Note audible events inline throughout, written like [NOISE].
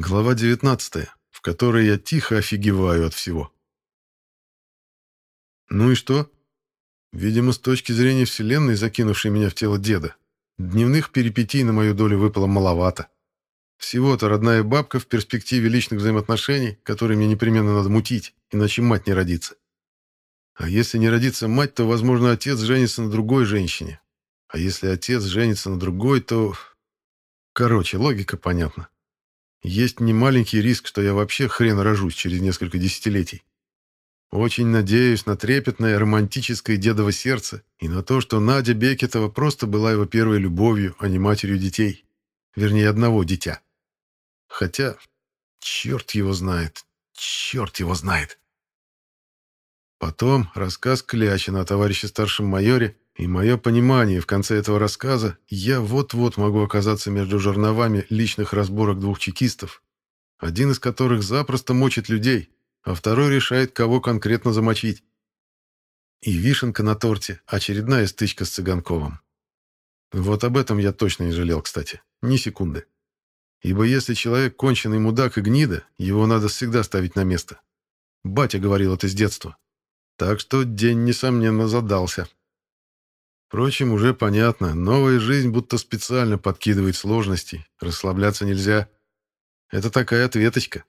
Глава 19, в которой я тихо офигеваю от всего. Ну и что? Видимо, с точки зрения Вселенной, закинувшей меня в тело деда, дневных перипетий на мою долю выпало маловато. Всего-то родная бабка в перспективе личных взаимоотношений, которые мне непременно надо мутить, иначе мать не родится. А если не родится мать, то, возможно, отец женится на другой женщине. А если отец женится на другой, то... Короче, логика понятна. Есть немаленький риск, что я вообще хрен рожусь через несколько десятилетий. Очень надеюсь на трепетное романтическое дедово сердце и на то, что Надя Бекетова просто была его первой любовью, а не матерью детей. Вернее, одного дитя. Хотя, черт его знает, черт его знает. Потом рассказ Клячина о товарище старшем майоре и мое понимание в конце этого рассказа, я вот-вот могу оказаться между жерновами личных разборок двух чекистов, один из которых запросто мочит людей, а второй решает, кого конкретно замочить. И вишенка на торте — очередная стычка с Цыганковым. Вот об этом я точно не жалел, кстати. Ни секунды. Ибо если человек конченый мудак и гнида, его надо всегда ставить на место. Батя говорил это с детства. Так что день, несомненно, задался. Впрочем, уже понятно, новая жизнь будто специально подкидывает сложностей, расслабляться нельзя. Это такая ответочка.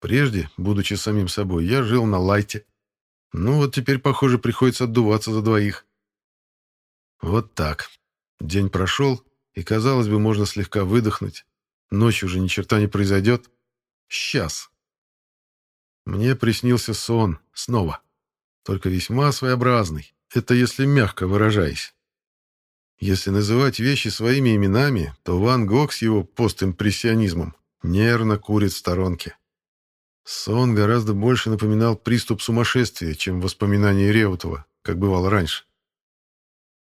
Прежде, будучи самим собой, я жил на лайте. Ну вот теперь, похоже, приходится отдуваться за двоих. Вот так. День прошел, и, казалось бы, можно слегка выдохнуть. Ночью уже ни черта не произойдет. Сейчас. Мне приснился сон. Снова только весьма своеобразный. Это если мягко выражаясь. Если называть вещи своими именами, то Ван Гог с его постимпрессионизмом нервно курит в сторонке. Сон гораздо больше напоминал приступ сумасшествия, чем воспоминания Реутова, как бывало раньше.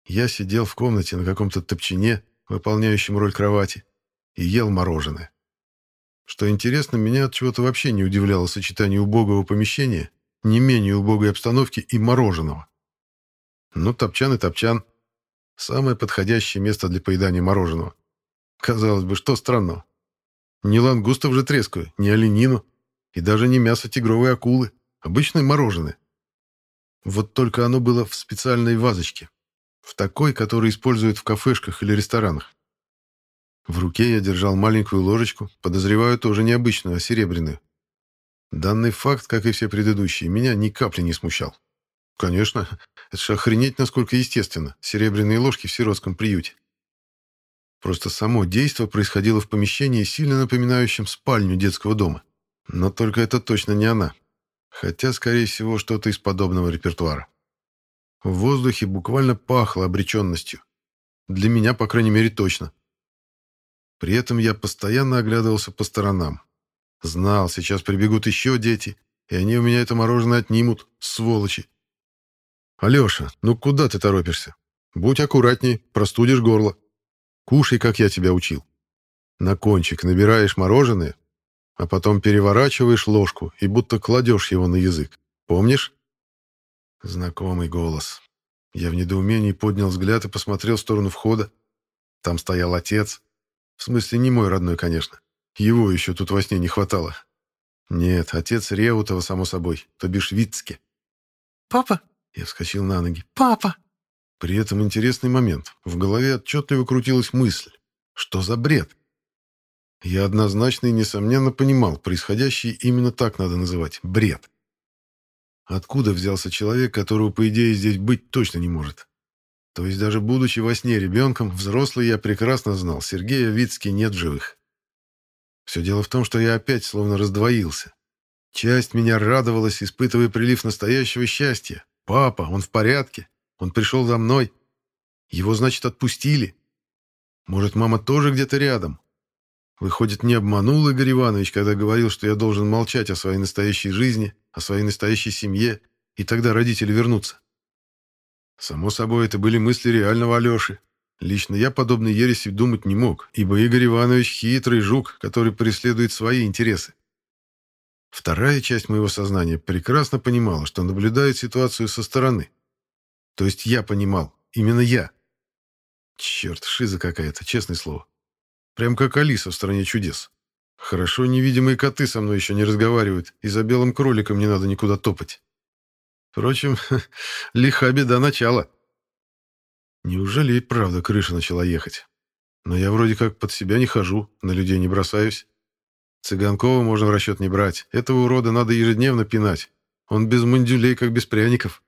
Я сидел в комнате на каком-то топчине, выполняющем роль кровати, и ел мороженое. Что интересно, меня от чего-то вообще не удивляло сочетание убогого помещения не менее убогой обстановки и мороженого. Ну, топчан и топчан. Самое подходящее место для поедания мороженого. Казалось бы, что странного? Не лангустов же трескаю, не оленину, и даже не мясо тигровой акулы. Обычное мороженое. Вот только оно было в специальной вазочке. В такой, которую используют в кафешках или ресторанах. В руке я держал маленькую ложечку, подозреваю тоже необычную, а серебряную. Данный факт, как и все предыдущие, меня ни капли не смущал. Конечно, это же охренеть, насколько естественно. Серебряные ложки в сиротском приюте. Просто само действо происходило в помещении, сильно напоминающем спальню детского дома. Но только это точно не она. Хотя, скорее всего, что-то из подобного репертуара. В воздухе буквально пахло обреченностью. Для меня, по крайней мере, точно. При этом я постоянно оглядывался по сторонам. Знал, сейчас прибегут еще дети, и они у меня это мороженое отнимут, сволочи. Алеша, ну куда ты торопишься? Будь аккуратней, простудишь горло. Кушай, как я тебя учил. На кончик набираешь мороженое, а потом переворачиваешь ложку и будто кладешь его на язык. Помнишь? Знакомый голос. Я в недоумении поднял взгляд и посмотрел в сторону входа. Там стоял отец. В смысле, не мой родной, конечно. Его еще тут во сне не хватало. Нет, отец Реутова, само собой, то бишь Вицке. «Папа?» Я вскочил на ноги. «Папа!» При этом интересный момент. В голове отчетливо крутилась мысль. Что за бред? Я однозначно и несомненно понимал, происходящее именно так надо называть. Бред. Откуда взялся человек, которого, по идее, здесь быть точно не может? То есть даже будучи во сне ребенком, взрослый я прекрасно знал, Сергея Вицки нет живых. Все дело в том, что я опять словно раздвоился. Часть меня радовалась, испытывая прилив настоящего счастья. Папа, он в порядке. Он пришел за мной. Его, значит, отпустили. Может, мама тоже где-то рядом? Выходит, не обманул Игорь Иванович, когда говорил, что я должен молчать о своей настоящей жизни, о своей настоящей семье, и тогда родители вернутся. Само собой, это были мысли реального Алеши, Лично я подобной ереси думать не мог, ибо Игорь Иванович хитрый жук, который преследует свои интересы. Вторая часть моего сознания прекрасно понимала, что наблюдает ситуацию со стороны. То есть я понимал, именно я. Черт, шиза какая-то, честное слово. Прям как Алиса в «Стране чудес». Хорошо невидимые коты со мной еще не разговаривают, и за белым кроликом не надо никуда топать. Впрочем, [LAUGHS] лиха беда начала. Неужели и правда крыша начала ехать? Но я вроде как под себя не хожу, на людей не бросаюсь. Цыганкова можно в расчет не брать. Этого урода надо ежедневно пинать. Он без мандюлей, как без пряников.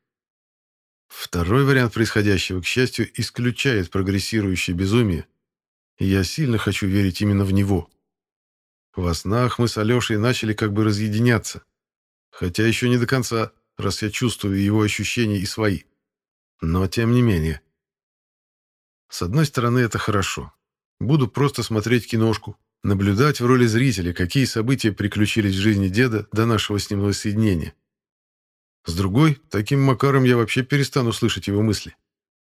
Второй вариант происходящего, к счастью, исключает прогрессирующее безумие, и я сильно хочу верить именно в него. Во снах мы с Алешей начали как бы разъединяться, хотя еще не до конца, раз я чувствую его ощущения и свои. Но тем не менее. С одной стороны, это хорошо. Буду просто смотреть киношку, наблюдать в роли зрителя, какие события приключились в жизни деда до нашего с ним воссоединения. С другой, таким макаром я вообще перестану слышать его мысли.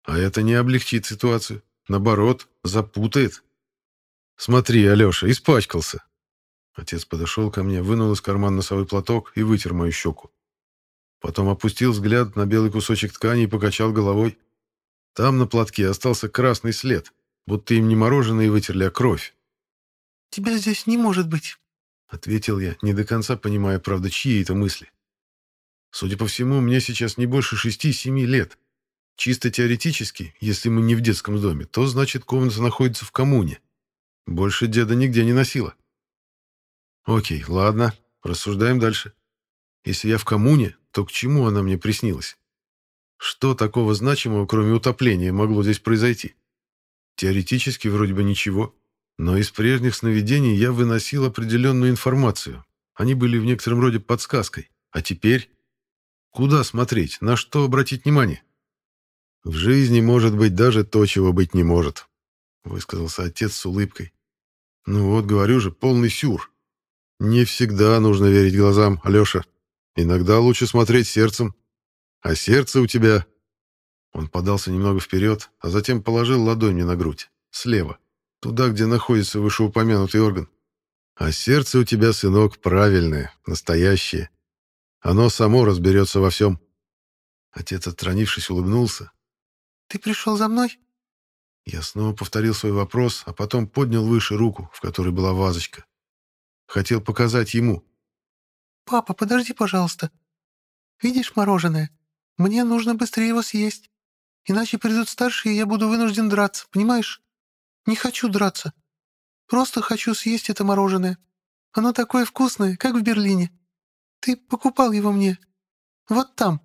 А это не облегчит ситуацию. Наоборот, запутает. «Смотри, Алеша, испачкался!» Отец подошел ко мне, вынул из кармана носовой платок и вытер мою щеку. Потом опустил взгляд на белый кусочек ткани и покачал головой. Там на платке остался красный след, будто им не мороженое вытерли, а кровь. «Тебя здесь не может быть», — ответил я, не до конца понимая, правда, чьи это мысли. Судя по всему, мне сейчас не больше шести-семи лет. Чисто теоретически, если мы не в детском доме, то значит комната находится в коммуне. Больше деда нигде не носила. Окей, ладно, рассуждаем дальше. Если я в коммуне, то к чему она мне приснилась? Что такого значимого, кроме утопления, могло здесь произойти? Теоретически вроде бы ничего, но из прежних сновидений я выносил определенную информацию. Они были в некотором роде подсказкой. А теперь... Куда смотреть? На что обратить внимание? В жизни может быть даже то, чего быть не может, высказался отец с улыбкой. Ну вот, говорю же, полный сюр. Не всегда нужно верить глазам, Алёша. Иногда лучше смотреть сердцем. А сердце у тебя... Он подался немного вперед, а затем положил ладонь мне на грудь, слева, туда, где находится вышеупомянутый орган. А сердце у тебя, сынок, правильное, настоящее. Оно само разберется во всем. Отец, отстранившись, улыбнулся. «Ты пришел за мной?» Я снова повторил свой вопрос, а потом поднял выше руку, в которой была вазочка. Хотел показать ему. «Папа, подожди, пожалуйста. Видишь мороженое? Мне нужно быстрее его съесть. Иначе придут старшие, и я буду вынужден драться, понимаешь? Не хочу драться. Просто хочу съесть это мороженое. Оно такое вкусное, как в Берлине. Ты покупал его мне. Вот там».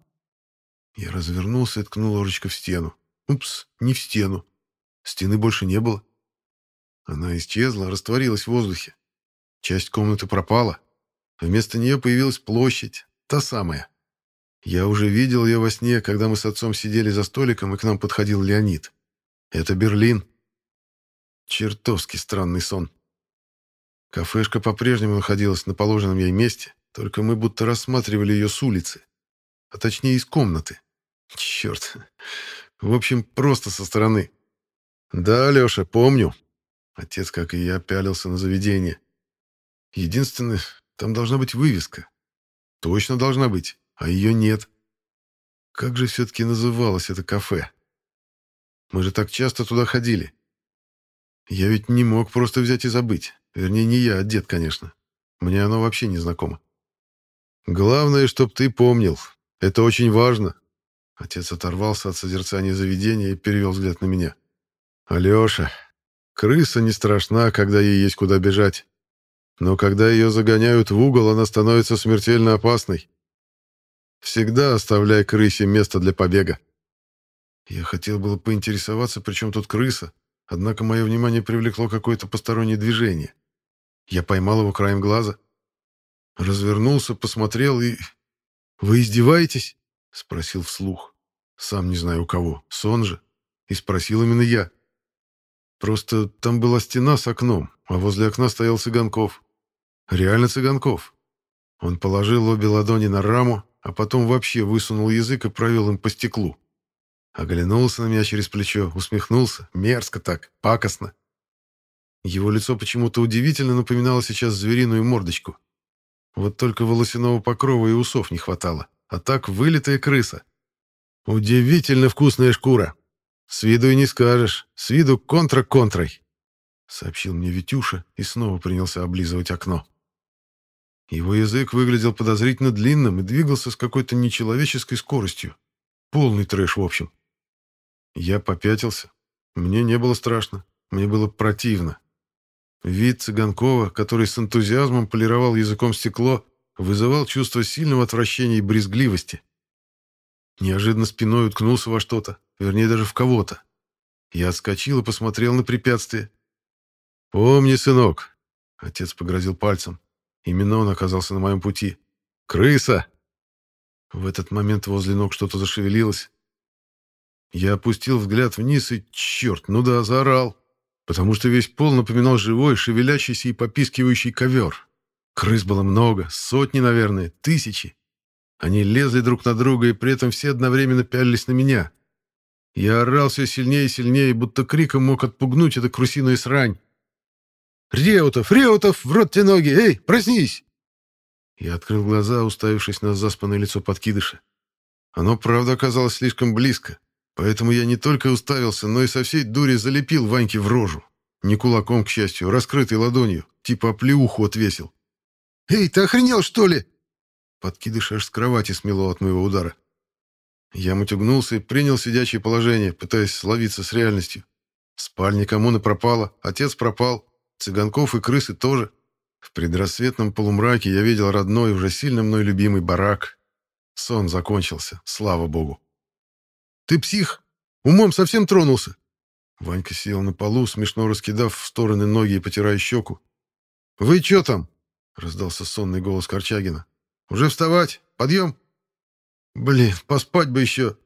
Я развернулся и ткнул ложечкой в стену. Упс, не в стену. Стены больше не было. Она исчезла, растворилась в воздухе. Часть комнаты пропала. Вместо нее появилась площадь, та самая. Я уже видел ее во сне, когда мы с отцом сидели за столиком, и к нам подходил Леонид. Это Берлин. Чертовски странный сон. Кафешка по-прежнему находилась на положенном ей месте, только мы будто рассматривали ее с улицы. А точнее, из комнаты. Черт. В общем, просто со стороны. Да, Леша, помню. Отец, как и я, пялился на заведение. Единственное, там должна быть вывеска. Точно должна быть, а ее нет. Как же все-таки называлось это кафе? Мы же так часто туда ходили. Я ведь не мог просто взять и забыть. Вернее, не я, а дед, конечно. Мне оно вообще не знакомо. Главное, чтоб ты помнил. Это очень важно. Отец оторвался от созерцания заведения и перевел взгляд на меня. Алеша, крыса не страшна, когда ей есть куда бежать. Но когда ее загоняют в угол, она становится смертельно опасной. Всегда оставляй крысе место для побега. Я хотел было поинтересоваться, при чем тут крыса, однако мое внимание привлекло какое-то постороннее движение. Я поймал его краем глаза — Развернулся, посмотрел и... «Вы издеваетесь?» — спросил вслух. Сам не знаю у кого. Сон же. И спросил именно я. Просто там была стена с окном, а возле окна стоял Цыганков. Реально Цыганков. Он положил обе ладони на раму, а потом вообще высунул язык и провел им по стеклу. Оглянулся на меня через плечо, усмехнулся. Мерзко так, пакостно. Его лицо почему-то удивительно напоминало сейчас звериную мордочку. Вот только волосяного покрова и усов не хватало. А так вылитая крыса. Удивительно вкусная шкура. С виду и не скажешь. С виду контра контрой. сообщил мне Витюша и снова принялся облизывать окно. Его язык выглядел подозрительно длинным и двигался с какой-то нечеловеческой скоростью. Полный трэш, в общем. Я попятился. Мне не было страшно, мне было противно. Вид Цыганкова, который с энтузиазмом полировал языком стекло, вызывал чувство сильного отвращения и брезгливости. Неожиданно спиной уткнулся во что-то, вернее, даже в кого-то. Я отскочил и посмотрел на препятствие. «Помни, сынок!» — отец погрозил пальцем. Именно он оказался на моем пути. «Крыса!» В этот момент возле ног что-то зашевелилось. Я опустил взгляд вниз и, черт, ну да, заорал, потому что весь пол напоминал живой, шевелящийся и попискивающий ковер. Крыс было много, сотни, наверное, тысячи. Они лезли друг на друга, и при этом все одновременно пялились на меня. Я орал все сильнее и сильнее, будто криком мог отпугнуть эту крысиную срань. «Реутов! Реутов! В рот те ноги! Эй, проснись!» Я открыл глаза, уставившись на заспанное лицо подкидыша. Оно, правда, оказалось слишком близко, поэтому я не только уставился, но и со всей дури залепил Ваньке в рожу. Не кулаком, к счастью, раскрытой ладонью, типа оплеуху отвесил. «Эй, ты охренел, что ли?» Подкидыш аж с кровати смело от моего удара. Я мутюгнулся и принял сидячее положение, пытаясь словиться с реальностью. Спальня коммуны пропала, отец пропал, Цыганков и крысы тоже. В предрассветном полумраке я видел родной, уже сильно мной любимый барак. Сон закончился, слава богу. «Ты псих! Умом совсем тронулся!» Ванька сел на полу, смешно раскидав в стороны ноги и потирая щеку. «Вы что там?» — раздался сонный голос Корчагина. «Уже вставать? Подъем?» «Блин, поспать бы еще!»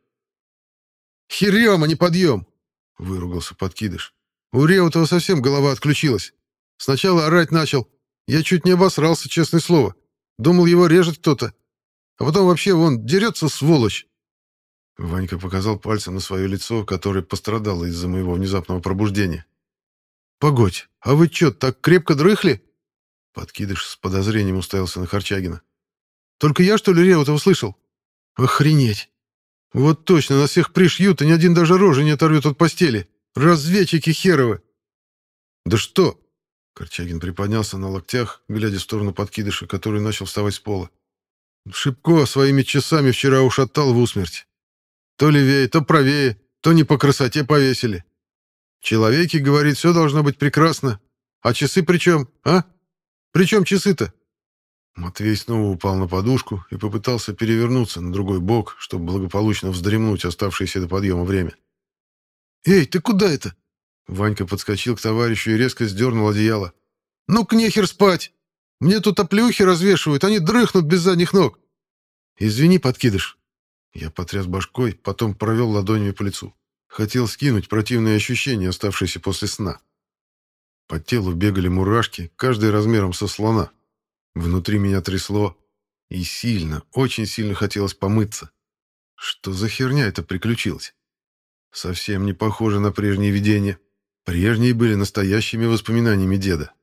«Херем, а не подъем!» — выругался подкидыш. «У Реутова совсем голова отключилась. Сначала орать начал. Я чуть не обосрался, честное слово. Думал, его режет кто-то. А потом вообще, вон, дерется сволочь. Ванька показал пальцем на свое лицо, которое пострадало из-за моего внезапного пробуждения. «Погодь, а вы что, так крепко дрыхли?» Подкидыш с подозрением уставился на Харчагина. «Только я, что ли, Реутова слышал? Охренеть! Вот точно, нас всех пришьют, и ни один даже рожи не оторвет от постели. Разведчики херовы!» «Да что?» Корчагин приподнялся на локтях, глядя в сторону подкидыша, который начал вставать с пола. Шибко своими часами вчера ушатал в усмерть. То левее, то правее, то не по красоте повесили. Человеки, говорит, все должно быть прекрасно. А часы при чем, а? При чем часы-то? Матвей снова упал на подушку и попытался перевернуться на другой бок, чтобы благополучно вздремнуть оставшееся до подъема время. «Эй, ты куда это?» Ванька подскочил к товарищу и резко сдернул одеяло. «Ну-ка нехер спать! Мне тут оплюхи развешивают, они дрыхнут без задних ног!» «Извини, подкидыш!» Я потряс башкой, потом провел ладонями по лицу. Хотел скинуть противные ощущения, оставшиеся после сна. По телу бегали мурашки, каждый размером со слона. Внутри меня трясло. И сильно, очень сильно хотелось помыться. Что за херня это приключилась? Совсем не похоже на прежние видения. Прежние были настоящими воспоминаниями деда.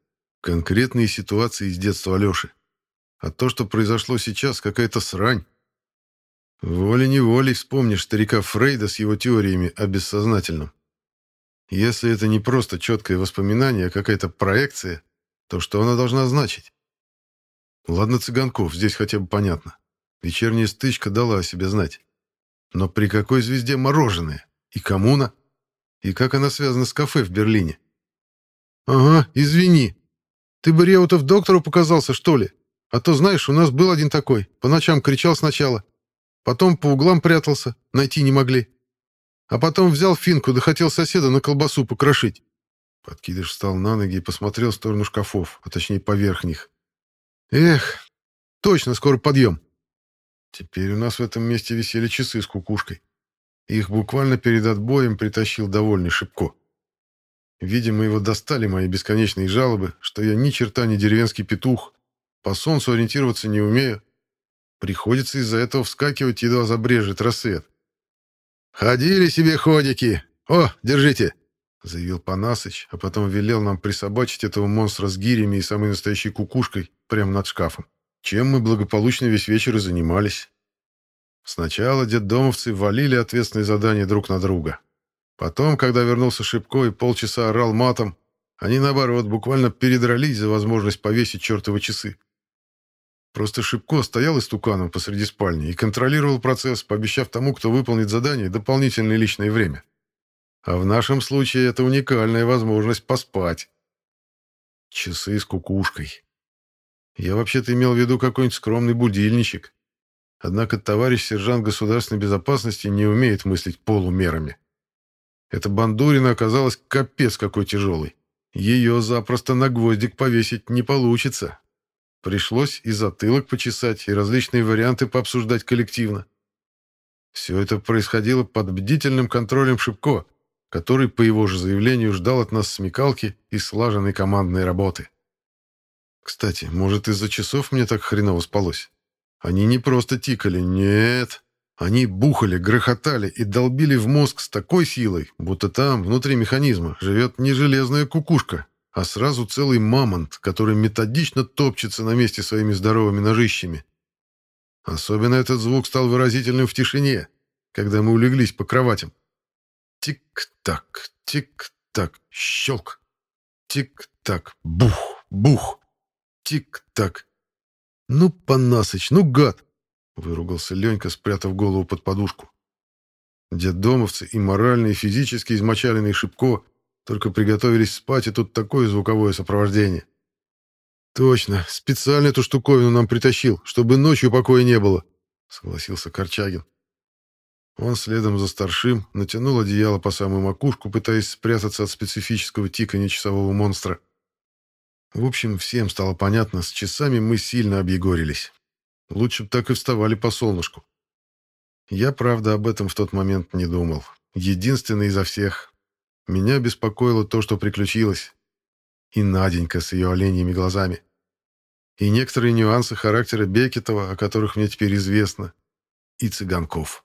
Конкретные ситуации из детства Алёши. А то, что произошло сейчас, какая-то срань. Волей-неволей вспомнишь старика Фрейда с его теориями о бессознательном. Если это не просто четкое воспоминание, а какая-то проекция, то что она должна значить? Ладно, Цыганков, здесь хотя бы понятно. Вечерняя стычка дала о себе знать. Но при какой звезде мороженое? И коммуна? И как она связана с кафе в Берлине? Ага, извини. Ты бы Реутов доктору показался, что ли? А то, знаешь, у нас был один такой. По ночам кричал сначала. Потом по углам прятался, найти не могли. А потом взял финку, да хотел соседа на колбасу покрошить. Подкидыш встал на ноги и посмотрел в сторону шкафов, а точнее поверх них. Эх, точно, скоро подъем. Теперь у нас в этом месте висели часы с кукушкой. Их буквально перед отбоем притащил довольный Шипко. Видимо, его достали мои бесконечные жалобы, что я ни черта не деревенский петух, по солнцу ориентироваться не умею. Приходится из-за этого вскакивать, едва забрежет рассвет. «Ходили себе ходики! О, держите!» — заявил Панасыч, а потом велел нам присобачить этого монстра с гирями и самой настоящей кукушкой прямо над шкафом. Чем мы благополучно весь вечер и занимались. Сначала детдомовцы валили ответственные задания друг на друга. Потом, когда вернулся Шипко и полчаса орал матом, Они, наоборот, буквально передрались за возможность повесить чертовы часы. Просто Шипко стоял истуканом посреди спальни и контролировал процесс, пообещав тому, кто выполнит задание, дополнительное личное время. А в нашем случае это уникальная возможность поспать. Часы с кукушкой. Я вообще-то имел в виду какой-нибудь скромный будильничек. Однако товарищ сержант государственной безопасности не умеет мыслить полумерами. Эта бандурина оказалась капец какой тяжелой. Ее запросто на гвоздик повесить не получится. Пришлось и затылок почесать, и различные варианты пообсуждать коллективно. Все это происходило под бдительным контролем Шипко, который, по его же заявлению, ждал от нас смекалки и слаженной командной работы. Кстати, может, из-за часов мне так хреново спалось? Они не просто тикали, нет. Они бухали, грохотали и долбили в мозг с такой силой, будто там, внутри механизма, живет не железная кукушка, а сразу целый мамонт, который методично топчется на месте своими здоровыми ножищами. Особенно этот звук стал выразительным в тишине, когда мы улеглись по кроватям. Тик-так, тик-так, щелк. Тик-так, бух, бух. Тик-так. Ну, Панасыч, ну, гад! Выругался Ленька, спрятав голову под подушку. Деддомовцы и морально, и физически измочаленный Шибко только приготовились спать, и тут такое звуковое сопровождение. «Точно, специально эту штуковину нам притащил, чтобы ночью покоя не было», — согласился Корчагин. Он следом за старшим натянул одеяло по самую макушку, пытаясь спрятаться от специфического тикания часового монстра. В общем, всем стало понятно, с часами мы сильно объегорились. Лучше бы так и вставали по солнышку. Я, правда, об этом в тот момент не думал. Единственный изо всех, меня беспокоило то, что приключилось. И Наденька с ее оленьими глазами. И некоторые нюансы характера Бекетова, о которых мне теперь известно. И Цыганков.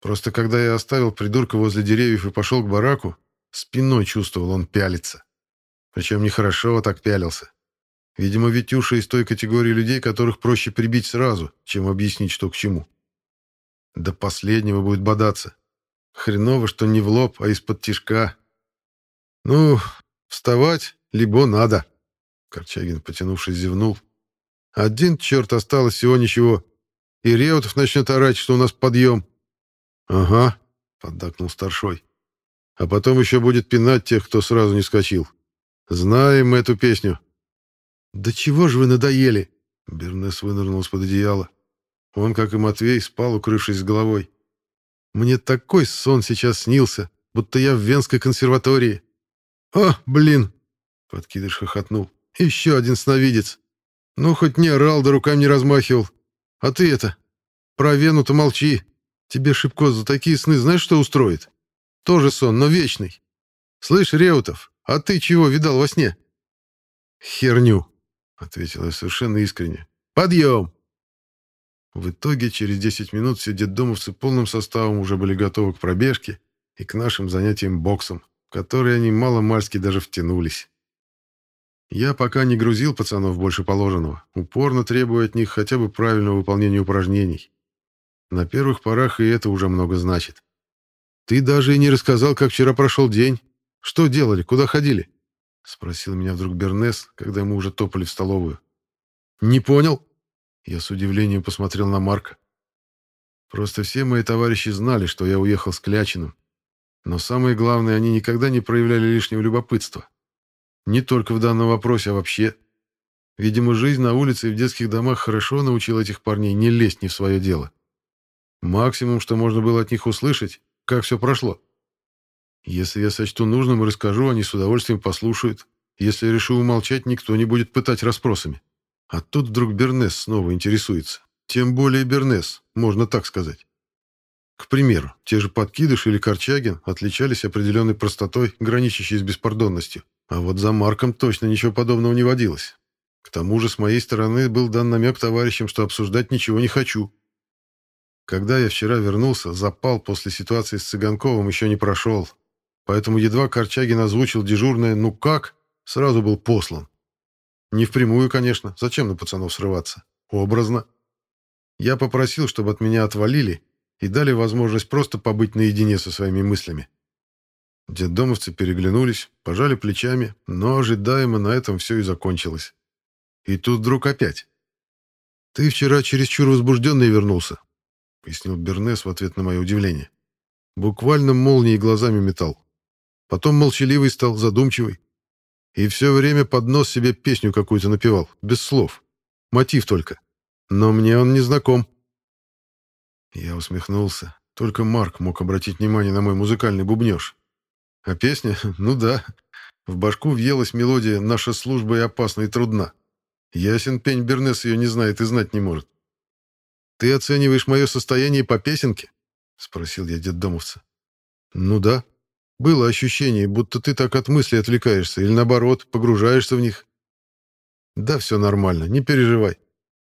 Просто когда я оставил придурка возле деревьев и пошел к бараку, спиной чувствовал, он пялится. Причем нехорошо так пялился. Видимо, Витюша из той категории людей, которых проще прибить сразу, чем объяснить, что к чему. До последнего будет бодаться. Хреново, что не в лоб, а из-под тишка. Ну, вставать либо надо. Корчагин, потянувшись, зевнул. Один черт осталось всего ничего. И Реутов начнет орать, что у нас подъем. Ага, поддакнул старшой. А потом еще будет пинать тех, кто сразу не скочил. Знаем мы эту песню. Да чего же вы надоели? Бернес вынырнул из-под одеяла. Он, как и Матвей, спал, укрывшись головой. Мне такой сон сейчас снился, будто я в Венской консерватории. «О, блин!» — подкидыш хохотнул. «Еще один сновидец. Ну, хоть не орал, да руками не размахивал. А ты это, про Вену-то молчи. Тебе Шибко за такие сны знаешь, что устроит? Тоже сон, но вечный. Слышь, Реутов, а ты чего видал во сне?» «Херню», — ответил я совершенно искренне. «Подъем!» В итоге через 10 минут все детдомовцы полным составом уже были готовы к пробежке и к нашим занятиям боксом, в которые они мало-мальски даже втянулись. Я пока не грузил пацанов больше положенного, упорно требуя от них хотя бы правильного выполнения упражнений. На первых порах и это уже много значит. «Ты даже и не рассказал, как вчера прошел день. Что делали, куда ходили?» — спросил меня вдруг Бернес, когда мы уже топали в столовую. «Не понял?» Я с удивлением посмотрел на Марка. Просто все мои товарищи знали, что я уехал с Клячиным. Но самое главное, они никогда не проявляли лишнего любопытства. Не только в данном вопросе, а вообще. Видимо, жизнь на улице и в детских домах хорошо научила этих парней не лезть не в свое дело. Максимум, что можно было от них услышать, как все прошло. Если я сочту нужным расскажу, они с удовольствием послушают. Если решу умолчать, никто не будет пытать расспросами. А тут вдруг Бернес снова интересуется. Тем более Бернес, можно так сказать. К примеру, те же Подкидыш или Корчагин отличались определенной простотой, граничащей с беспардонностью. А вот за Марком точно ничего подобного не водилось. К тому же с моей стороны был дан намек товарищам, что обсуждать ничего не хочу. Когда я вчера вернулся, запал после ситуации с Цыганковым еще не прошел. Поэтому едва Корчагин озвучил дежурное «ну как?», сразу был послан. Не впрямую, конечно. Зачем на пацанов срываться? Образно. Я попросил, чтобы от меня отвалили и дали возможность просто побыть наедине со своими мыслями. Деддомовцы переглянулись, пожали плечами, но ожидаемо на этом все и закончилось. И тут вдруг опять. «Ты вчера чересчур возбужденный вернулся», — пояснил Бернес в ответ на мое удивление. Буквально молнией глазами метал. Потом молчаливый стал, задумчивый. И все время под нос себе песню какую-то напевал, без слов. Мотив только. Но мне он не знаком. Я усмехнулся. Только Марк мог обратить внимание на мой музыкальный бубнеж. А песня? [LAUGHS] Ну да. В башку въелась мелодия «Наша служба и опасна и трудна». Ясен пень Бернес ее не знает и знать не может. «Ты оцениваешь мое состояние по песенке?» — спросил я детдомовца. «Ну да. Было ощущение, будто ты так от мыслей отвлекаешься или, наоборот, погружаешься в них». «Да, все нормально, не переживай».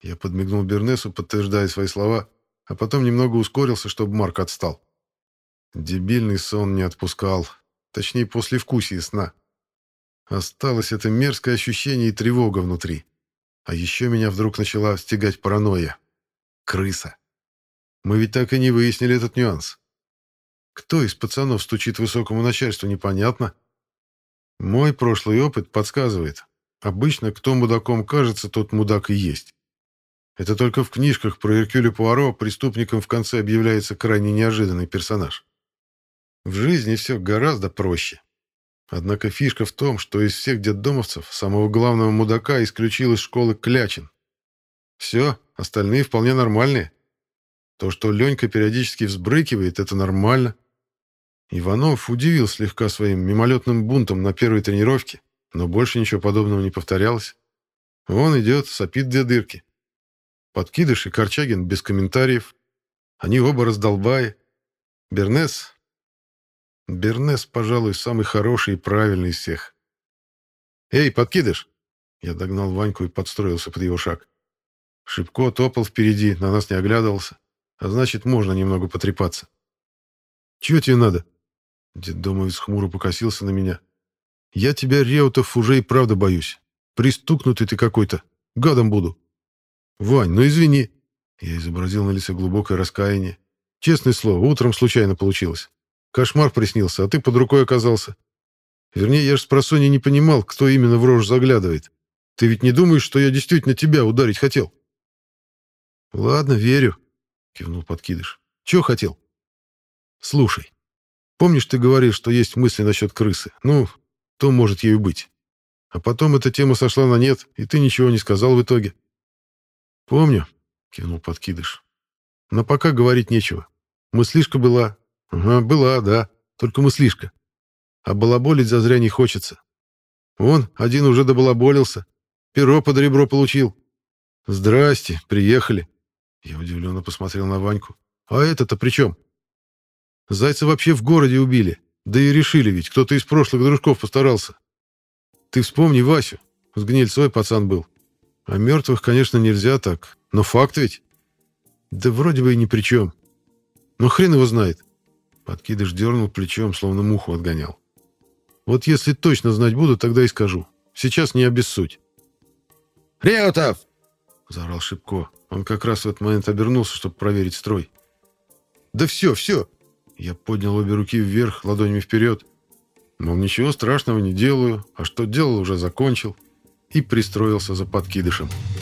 Я подмигнул Бернесу, подтверждая свои слова, а потом немного ускорился, чтобы Марк отстал. Дебильный сон не отпускал, точнее, после вкусия сна. Осталось это мерзкое ощущение и тревога внутри. А еще меня вдруг начала стягать паранойя. Крыса. Мы ведь так и не выяснили этот нюанс. Кто из пацанов стучит высокому начальству, непонятно. Мой прошлый опыт подсказывает. Обычно кто мудаком кажется, тот мудак и есть. Это только в книжках про Эркюля Пуаро преступником в конце объявляется крайне неожиданный персонаж. В жизни все гораздо проще. Однако фишка в том, что из всех детдомовцев самого главного мудака исключил из школы Клячин. Все, остальные вполне нормальные. То, что Ленька периодически взбрыкивает, это нормально. Иванов удивил слегка своим мимолетным бунтом на первой тренировке, но больше ничего подобного не повторялось. Он идет, сопит две дырки. Подкидыш и Корчагин без комментариев. Они оба раздолбая. Бернес, Бернес, пожалуй, самый хороший и правильный из всех. «Эй, подкидыш!» Я догнал Ваньку и подстроился под его шаг. Шибко топал впереди, на нас не оглядывался. А значит, можно немного потрепаться. «Чего тебе надо?» Деддомовец хмуро покосился на меня. «Я тебя, Реутов, уже и правда боюсь. Пристукнутый ты какой-то. Гадом буду». «Вань, ну извини». Я изобразил на лице глубокое раскаяние. «Честное слово, утром случайно получилось. Кошмар приснился, а ты под рукой оказался. Вернее, я ж с просонья не понимал, кто именно в рожь заглядывает. Ты ведь не думаешь, что я действительно тебя ударить хотел?» «Ладно, верю», — кивнул подкидыш. «Чего хотел?» «Слушай, помнишь, ты говорил, что есть мысли насчет крысы? Ну, то может ею быть. А потом эта тема сошла на нет, и ты ничего не сказал в итоге». «Помню», — кивнул подкидыш. «Но пока говорить нечего. Мыслишка была, «Ага, была, да. Только мыслишка. А балаболить зазря не хочется. Вон, один уже добалаболился. Перо под ребро получил. Здрасте, приехали». Я удивленно посмотрел на Ваньку. «А это-то при чем?» «Зайца вообще в городе убили. Да и решили ведь, кто-то из прошлых дружков постарался. Ты вспомни Васю. С гнильцой пацан был. А мертвых, конечно, нельзя так. Но факт ведь. Да вроде бы и ни при чем. Но хрен его знает. Подкидыш дернул плечом, словно муху отгонял. «Вот если точно знать буду, тогда и скажу. Сейчас не обессудь». «Реутов!» — заорал Шипко. Он как раз в этот момент обернулся, чтобы проверить строй. «Да все, все!» Я поднял обе руки вверх, ладонями вперед. Мол, ничего страшного не делаю, а что делал, уже закончил. И пристроился за подкидышем. «Подкидышем».